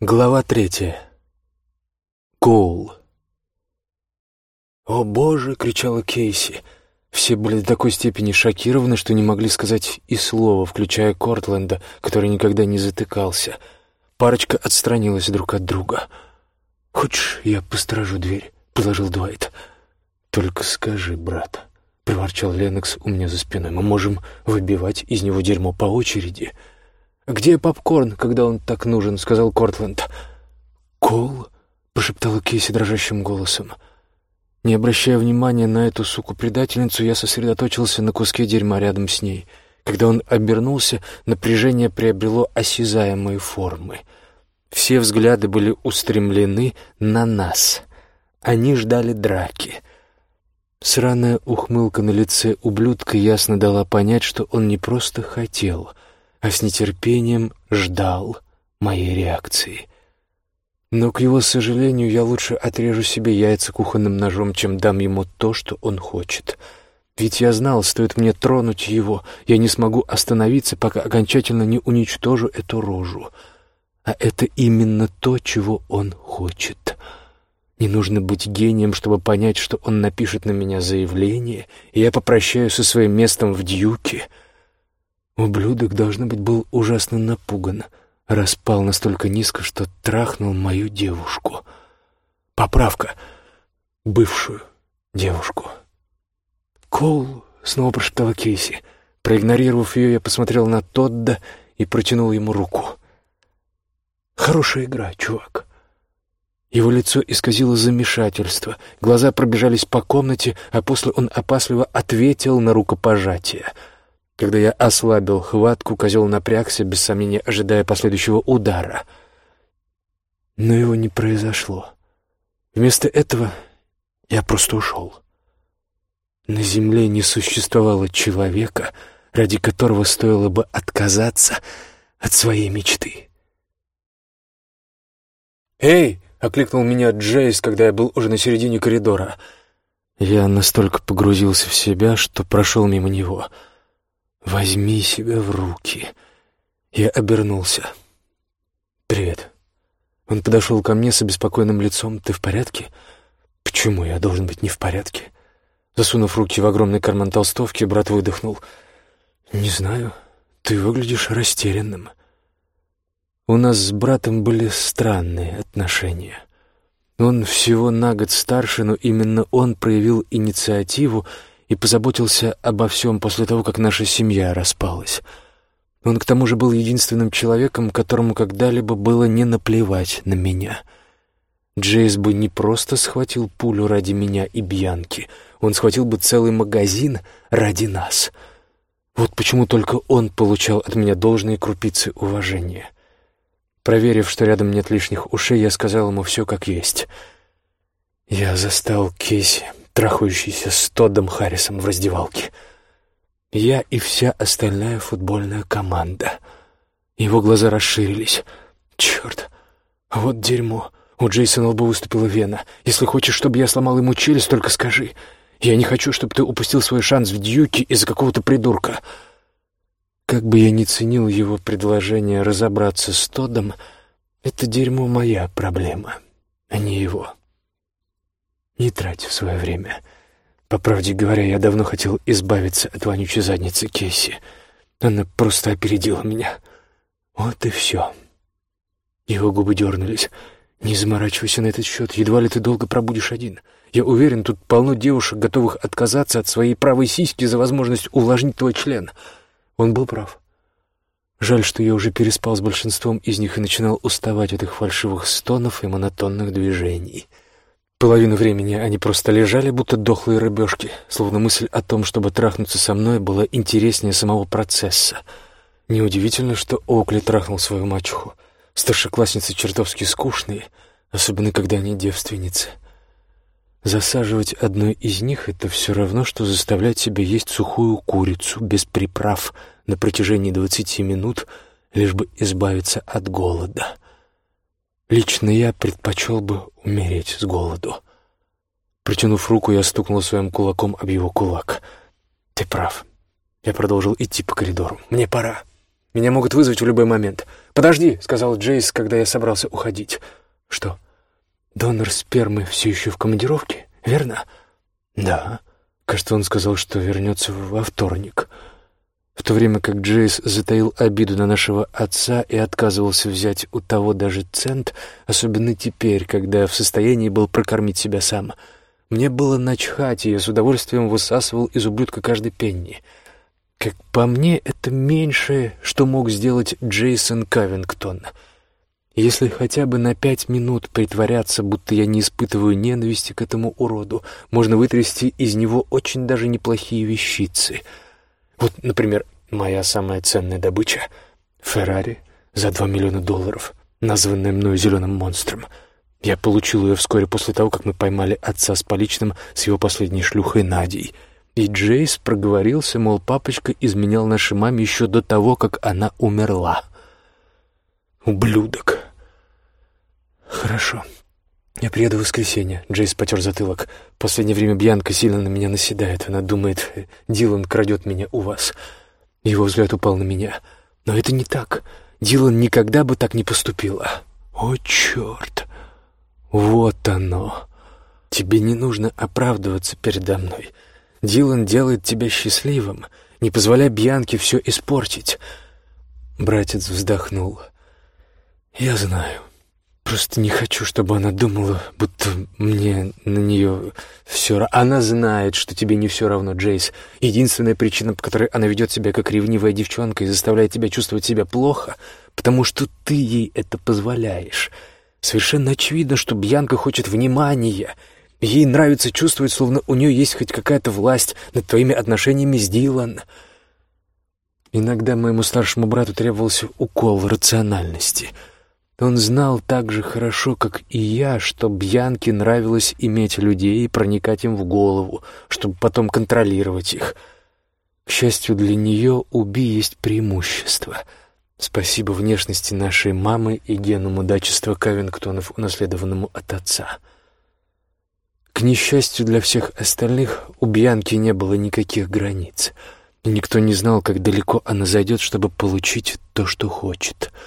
Глава третья. Коул. «О, Боже!» — кричала Кейси. Все были до такой степени шокированы, что не могли сказать и слова, включая Кортленда, который никогда не затыкался. Парочка отстранилась друг от друга. «Хочешь, я посторожу дверь?» — предложил Дуайт. «Только скажи, брат», — проворчал Ленокс у меня за спиной. «Мы можем выбивать из него дерьмо по очереди». «Где попкорн, когда он так нужен?» — сказал Кортленд. «Кол?» — прошептала Кейси дрожащим голосом. Не обращая внимания на эту суку-предательницу, я сосредоточился на куске дерьма рядом с ней. Когда он обернулся, напряжение приобрело осязаемые формы. Все взгляды были устремлены на нас. Они ждали драки. Сраная ухмылка на лице ублюдка ясно дала понять, что он не просто хотел — а с нетерпением ждал моей реакции. Но, к его сожалению, я лучше отрежу себе яйца кухонным ножом, чем дам ему то, что он хочет. Ведь я знал, стоит мне тронуть его, я не смогу остановиться, пока окончательно не уничтожу эту рожу. А это именно то, чего он хочет. Не нужно быть гением, чтобы понять, что он напишет на меня заявление, и я попрощаюсь со своим местом в дьюке — Ублюдок, должно быть, был ужасно напуган, распал настолько низко, что трахнул мою девушку. Поправка. Бывшую девушку. «Коул», — снова прошептала Кейси. Проигнорировав ее, я посмотрел на Тодда и протянул ему руку. «Хорошая игра, чувак». Его лицо исказило замешательство, глаза пробежались по комнате, а после он опасливо ответил на рукопожатие — когда я ослабил хватку, козел напрягся, без сомнения ожидая последующего удара. Но его не произошло. Вместо этого я просто ушел. На земле не существовало человека, ради которого стоило бы отказаться от своей мечты. «Эй!» — окликнул меня Джейс, когда я был уже на середине коридора. Я настолько погрузился в себя, что прошел мимо него — «Возьми себя в руки». Я обернулся. «Привет». Он подошел ко мне с обеспокоенным лицом. «Ты в порядке?» «Почему я должен быть не в порядке?» Засунув руки в огромный карман толстовки, брат выдохнул. «Не знаю. Ты выглядишь растерянным». У нас с братом были странные отношения. Он всего на год старше, но именно он проявил инициативу и позаботился обо всем после того, как наша семья распалась. Он к тому же был единственным человеком, которому когда-либо было не наплевать на меня. Джейс бы не просто схватил пулю ради меня и Бьянки, он схватил бы целый магазин ради нас. Вот почему только он получал от меня должные крупицы уважения. Проверив, что рядом нет лишних ушей, я сказал ему все как есть. Я застал Кейси трахающийся с Тоддом Харрисом в раздевалке. Я и вся остальная футбольная команда. Его глаза расширились. Черт, вот дерьмо. У Джейсона лбу выступила вена. Если хочешь, чтобы я сломал ему челюсть, только скажи. Я не хочу, чтобы ты упустил свой шанс в дьюке из-за какого-то придурка. Как бы я ни ценил его предложение разобраться с Тоддом, это дерьмо моя проблема, а не его. Не трать свое время. По правде говоря, я давно хотел избавиться от вонючей задницы Кейси. Она просто опередила меня. Вот и все. Его губы дернулись. «Не заморачивайся на этот счет, едва ли ты долго пробудешь один. Я уверен, тут полно девушек, готовых отказаться от своей правой сиськи за возможность увлажнить твой член». Он был прав. Жаль, что я уже переспал с большинством из них и начинал уставать от их фальшивых стонов и монотонных движений. Половину времени они просто лежали, будто дохлые рыбешки, словно мысль о том, чтобы трахнуться со мной, была интереснее самого процесса. Неудивительно, что Оукли трахнул свою мачеху. Старшеклассницы чертовски скучные, особенно когда они девственницы. Засаживать одной из них — это все равно, что заставлять себя есть сухую курицу без приправ на протяжении двадцати минут, лишь бы избавиться от голода. Лично я предпочел бы умереть с голоду. Протянув руку, я стукнул своим кулаком об его кулак. «Ты прав». Я продолжил идти по коридору. «Мне пора. Меня могут вызвать в любой момент. «Подожди», — сказал Джейс, когда я собрался уходить. «Что? Донор спермы все еще в командировке, верно?» «Да». Кажется, он сказал, что вернется во вторник. В то время как Джейс затаил обиду на нашего отца и отказывался взять у того даже цент, особенно теперь, когда в состоянии был прокормить себя сам, мне было начхать, и я с удовольствием высасывал из ублюдка каждый пенни. Как по мне, это меньшее, что мог сделать Джейсон Кавингтон. Если хотя бы на пять минут притворяться, будто я не испытываю ненависти к этому уроду, можно вытрясти из него очень даже неплохие вещицы — вот, например, моя самая ценная добыча — Феррари за 2 миллиона долларов, названная мною «Зеленым монстром». Я получил ее вскоре после того, как мы поймали отца с поличным с его последней шлюхой Надей. И Джейс проговорился, мол, папочка изменял нашей маме еще до того, как она умерла. Ублюдок. Хорошо. «Я приеду в воскресенье», — Джейс потер затылок. «В последнее время Бьянка сильно на меня наседает. Она думает, Дилан крадет меня у вас». Его взгляд упал на меня. «Но это не так. Дилан никогда бы так не поступила». «О, черт! Вот оно! Тебе не нужно оправдываться передо мной. Дилан делает тебя счастливым. Не позволяй Бьянке все испортить». Братец вздохнул. «Я знаю. Просто не хочу, чтобы она думала, будто мне на нее все равно. Она знает, что тебе не все равно, Джейс. Единственная причина, по которой она ведет себя как ревнивая девчонка и заставляет тебя чувствовать себя плохо, потому что ты ей это позволяешь. Совершенно очевидно, что Бьянка хочет внимания. Ей нравится чувствовать, словно у нее есть хоть какая-то власть над твоими отношениями с Дилан. Иногда моему старшему брату требовался укол рациональности — он знал так же хорошо, как и я, что Бьянке нравилось иметь людей и проникать им в голову, чтобы потом контролировать их. К счастью для нее, у Би есть преимущество. Спасибо внешности нашей мамы и гену мудачества Кавингтонов, унаследованному от отца. К несчастью для всех остальных, у Бьянки не было никаких границ, и никто не знал, как далеко она зайдет, чтобы получить то, что хочет —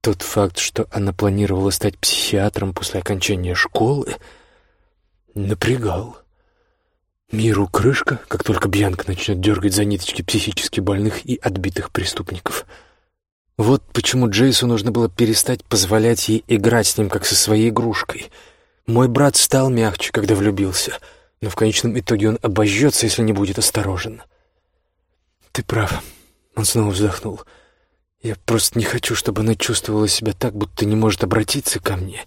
тот факт, что она планировала стать психиатром после окончания школы, напрягал. Миру крышка, как только Бьянка начнет дергать за ниточки психически больных и отбитых преступников. Вот почему Джейсу нужно было перестать позволять ей играть с ним, как со своей игрушкой. Мой брат стал мягче, когда влюбился, но в конечном итоге он обожжется, если не будет осторожен. «Ты прав», — он снова вздохнул, — я просто не хочу, чтобы она чувствовала себя так, будто не может обратиться ко мне.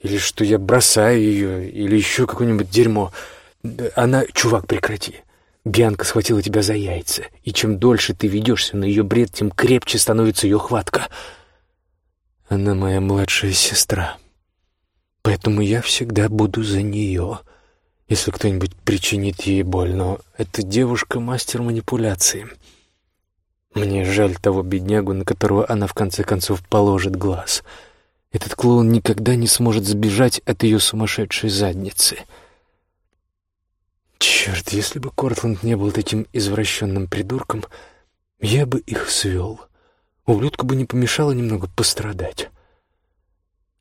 Или что я бросаю ее, или еще какое-нибудь дерьмо. Она... Чувак, прекрати. Бьянка схватила тебя за яйца, и чем дольше ты ведешься на ее бред, тем крепче становится ее хватка. Она моя младшая сестра. Поэтому я всегда буду за нее, если кто-нибудь причинит ей боль. Но эта девушка — мастер манипуляции — мне жаль того беднягу, на которого она в конце концов положит глаз. Этот клоун никогда не сможет сбежать от ее сумасшедшей задницы. Черт, если бы Кортланд не был таким извращенным придурком, я бы их свел. Ублюдку бы не помешало немного пострадать.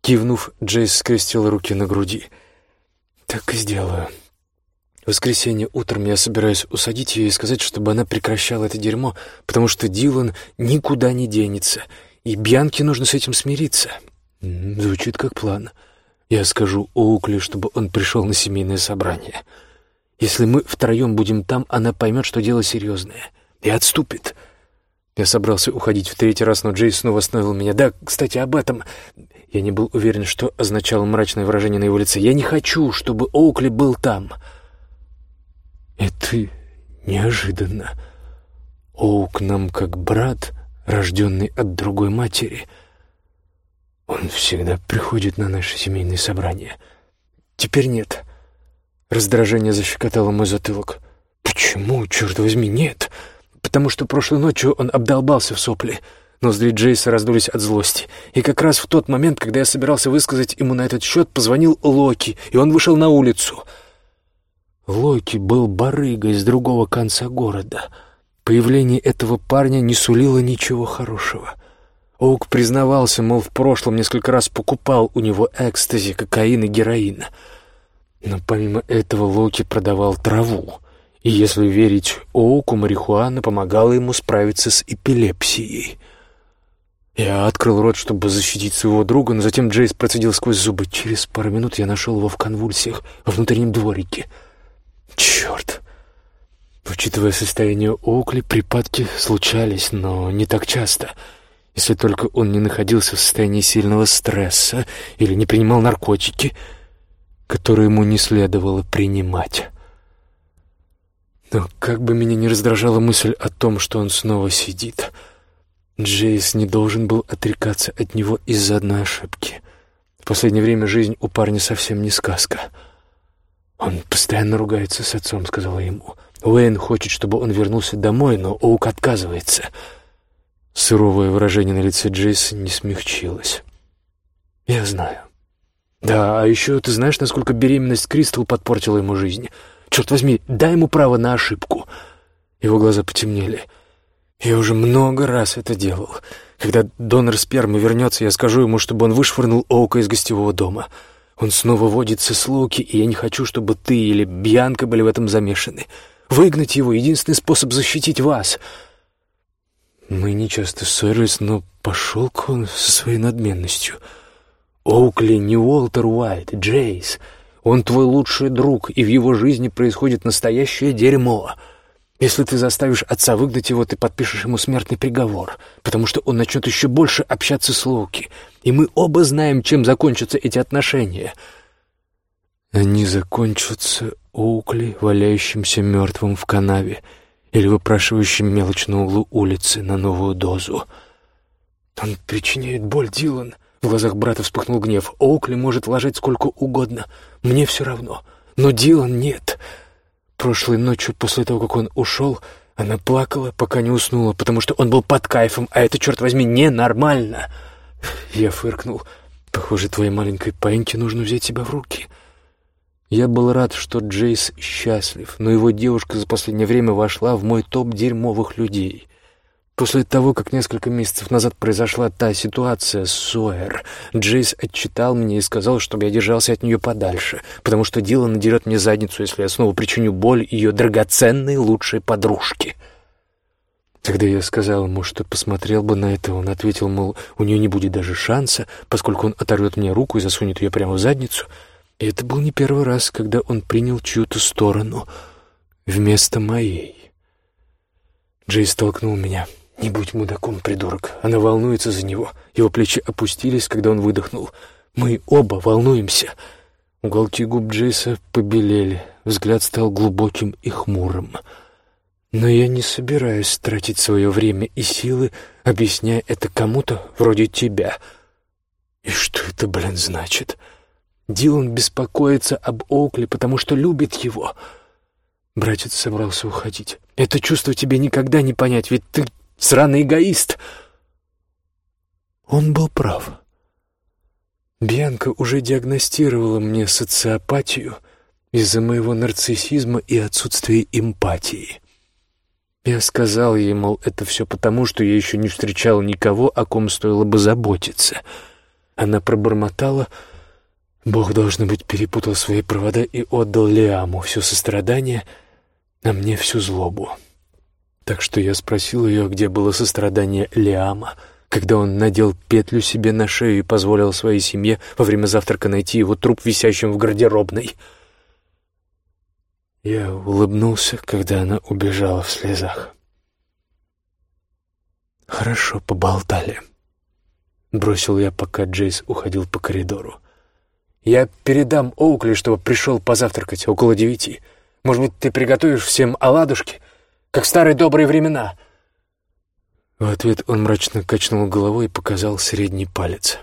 Кивнув, Джейс скрестил руки на груди. «Так и сделаю. В воскресенье утром я собираюсь усадить ее и сказать, чтобы она прекращала это дерьмо, потому что Дилан никуда не денется, и Бьянке нужно с этим смириться. Звучит как план. Я скажу Оукли, чтобы он пришел на семейное собрание. Если мы втроем будем там, она поймет, что дело серьезное, и отступит. Я собрался уходить в третий раз, но Джей снова остановил меня. Да, кстати, об этом... Я не был уверен, что означало мрачное выражение на его лице. Я не хочу, чтобы Оукли был там. Это неожиданно. Оук нам как брат, рожденный от другой матери. Он всегда приходит на наши семейные собрания. Теперь нет. Раздражение защекотало мой затылок. Почему, черт возьми, нет? Потому что прошлой ночью он обдолбался в сопли. Ноздри Джейса раздулись от злости. И как раз в тот момент, когда я собирался высказать ему на этот счет, позвонил Локи, и он вышел на улицу — Локи был барыгой с другого конца города. Появление этого парня не сулило ничего хорошего. Оук признавался, мол, в прошлом несколько раз покупал у него экстази, кокаин и героин. Но помимо этого Локи продавал траву. И если верить Оуку, марихуана помогала ему справиться с эпилепсией. Я открыл рот, чтобы защитить своего друга, но затем Джейс процедил сквозь зубы. Через пару минут я нашел его в конвульсиях во внутреннем дворике. Черт! Учитывая состояние Оукли, припадки случались, но не так часто, если только он не находился в состоянии сильного стресса или не принимал наркотики, которые ему не следовало принимать. Но как бы меня не раздражала мысль о том, что он снова сидит, Джейс не должен был отрекаться от него из-за одной ошибки. В последнее время жизнь у парня совсем не сказка. «Он постоянно ругается с отцом», — сказала ему. Уэйн хочет, чтобы он вернулся домой, но Оук отказывается. Суровое выражение на лице Джейса не смягчилось. «Я знаю». «Да, а еще ты знаешь, насколько беременность Кристал подпортила ему жизнь? Черт возьми, дай ему право на ошибку». Его глаза потемнели. «Я уже много раз это делал. Когда донор спермы вернется, я скажу ему, чтобы он вышвырнул Оука из гостевого дома. Он снова водится с Локи, и я не хочу, чтобы ты или Бьянка были в этом замешаны». Выгнать его — единственный способ защитить вас. Мы не часто ссорились, но пошел-ка он со своей надменностью. Оукли не Уолтер Уайт, Джейс. Он твой лучший друг, и в его жизни происходит настоящее дерьмо. Если ты заставишь отца выгнать его, ты подпишешь ему смертный приговор, потому что он начнет еще больше общаться с Лоуки, и мы оба знаем, чем закончатся эти отношения. Они закончатся Оукли, валяющимся мертвым в канаве, или выпрашивающим мелочь на углу улицы на новую дозу. «Он причиняет боль, Дилан!» В глазах брата вспыхнул гнев. «Оукли может ложить сколько угодно. Мне все равно. Но Дилан нет!» Прошлой ночью, после того, как он ушел, она плакала, пока не уснула, потому что он был под кайфом, а это, черт возьми, ненормально. Я фыркнул. «Похоже, твоей маленькой паиньке нужно взять себя в руки». Я был рад, что Джейс счастлив, но его девушка за последнее время вошла в мой топ дерьмовых людей. После того, как несколько месяцев назад произошла та ситуация с Сойер, Джейс отчитал меня и сказал, чтобы я держался от нее подальше, потому что Дилан надерет мне задницу, если я снова причиню боль ее драгоценной лучшей подружке. Когда я сказал ему, что посмотрел бы на это, он ответил, мол, у нее не будет даже шанса, поскольку он оторвет мне руку и засунет ее прямо в задницу — и это был не первый раз, когда он принял чью-то сторону вместо моей. Джей столкнул меня. «Не будь мудаком, придурок. Она волнуется за него». Его плечи опустились, когда он выдохнул. «Мы оба волнуемся». Уголки губ Джейса побелели, взгляд стал глубоким и хмурым. «Но я не собираюсь тратить свое время и силы, объясняя это кому-то вроде тебя». «И что это, блин, значит?» Дилан беспокоится об Оукли, потому что любит его. Братец собрался уходить. Это чувство тебе никогда не понять, ведь ты сраный эгоист. Он был прав. Бьянка уже диагностировала мне социопатию из-за моего нарциссизма и отсутствия эмпатии. Я сказал ей, мол, это все потому, что я еще не встречал никого, о ком стоило бы заботиться. Она пробормотала — Бог, должно быть, перепутал свои провода и отдал Лиаму все сострадание, а мне всю злобу. Так что я спросил ее, где было сострадание Лиама, когда он надел петлю себе на шею и позволил своей семье во время завтрака найти его труп висящим в гардеробной. Я улыбнулся, когда она убежала в слезах. «Хорошо поболтали», — бросил я, пока Джейс уходил по коридору. Я передам Оукли, чтобы пришел позавтракать около девяти. Может быть, ты приготовишь всем оладушки, как в старые добрые времена?» В ответ он мрачно качнул головой и показал средний палец.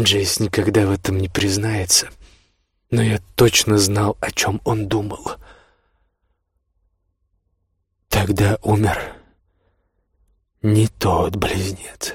Джейс никогда в этом не признается, но я точно знал, о чем он думал. Тогда умер не тот близнец.